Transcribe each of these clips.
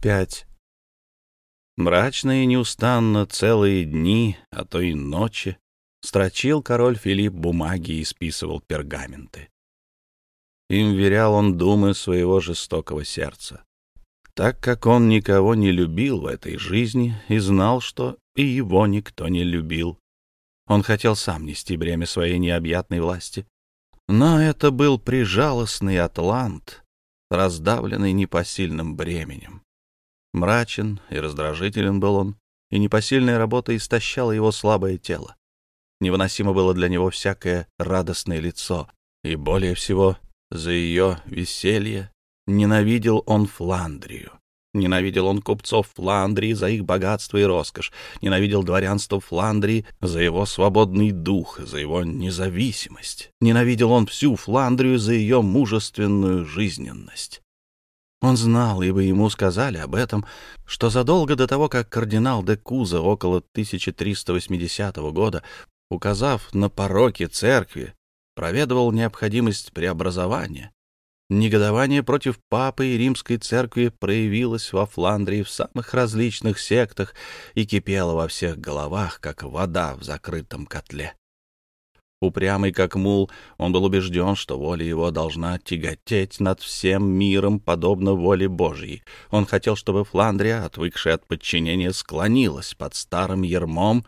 5. Мрачно и неустанно целые дни, а то и ночи, строчил король Филипп бумаги и списывал пергаменты. Им верял он думы своего жестокого сердца. Так как он никого не любил в этой жизни и знал, что и его никто не любил, он хотел сам нести бремя своей необъятной власти. Но это был прижалостный атлант, раздавленный непосильным бременем. Мрачен и раздражителен был он, и непосильная работа истощала его слабое тело. Невыносимо было для него всякое радостное лицо, и более всего за ее веселье ненавидел он Фландрию. Ненавидел он купцов Фландрии за их богатство и роскошь, ненавидел дворянство Фландрии за его свободный дух, за его независимость. Ненавидел он всю Фландрию за ее мужественную жизненность. Он знал, ибо ему сказали об этом, что задолго до того, как кардинал де Куза около 1380 года, указав на пороки церкви, проведывал необходимость преобразования, Негодование против папы и римской церкви проявилось во Фландрии в самых различных сектах и кипело во всех головах, как вода в закрытом котле. Упрямый как мул, он был убежден, что воля его должна тяготеть над всем миром, подобно воле Божьей. Он хотел, чтобы Фландрия, отвыкшая от подчинения, склонилась под старым ермом,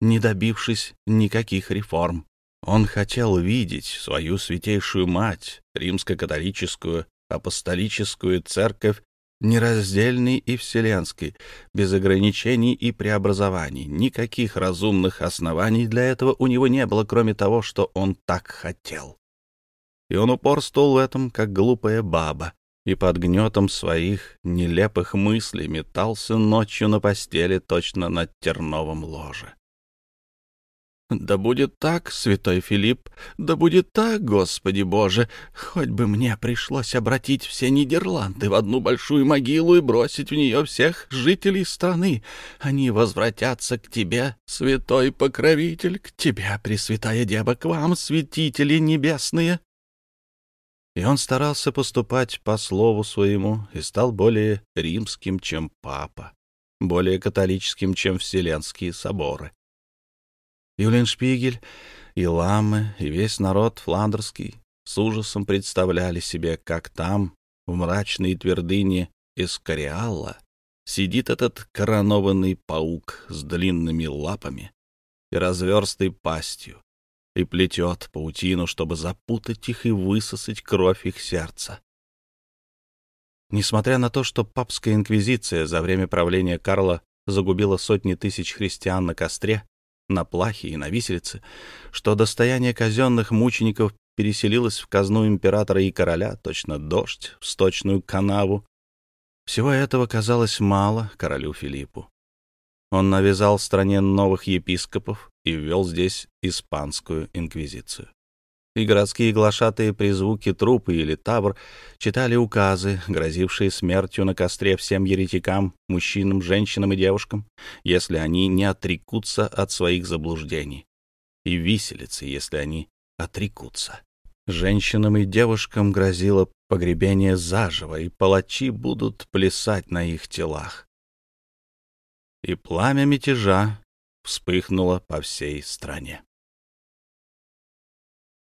не добившись никаких реформ. Он хотел видеть свою святейшую мать, римско-католическую апостолическую церковь, нераздельной и вселенской, без ограничений и преобразований. Никаких разумных оснований для этого у него не было, кроме того, что он так хотел. И он упорствовал в этом, как глупая баба, и под гнетом своих нелепых мыслей метался ночью на постели точно над терновом ложе. Да будет так, святой Филипп, да будет так, Господи Боже, хоть бы мне пришлось обратить все Нидерланды в одну большую могилу и бросить в нее всех жителей страны. Они возвратятся к Тебе, святой покровитель, к Тебе, Пресвятая Дева, к вам, святители небесные. И он старался поступать по слову своему и стал более римским, чем папа, более католическим, чем вселенские соборы. Юленшпигель и Ламы, и весь народ фландерский с ужасом представляли себе, как там, в мрачной твердыне Искариалла, сидит этот коронованный паук с длинными лапами и разверстой пастью, и плетет паутину, чтобы запутать их и высосать кровь их сердца. Несмотря на то, что папская инквизиция за время правления Карла загубила сотни тысяч христиан на костре, на плахе и на виселице, что достояние казенных мучеников переселилось в казну императора и короля, точно дождь, в сточную канаву. Всего этого казалось мало королю Филиппу. Он навязал стране новых епископов и ввел здесь испанскую инквизицию и городские глашатые при звуке трупы или табор читали указы, грозившие смертью на костре всем еретикам, мужчинам, женщинам и девушкам, если они не отрекутся от своих заблуждений, и виселицы, если они отрекутся. Женщинам и девушкам грозило погребение заживо, и палачи будут плясать на их телах. И пламя мятежа вспыхнуло по всей стране.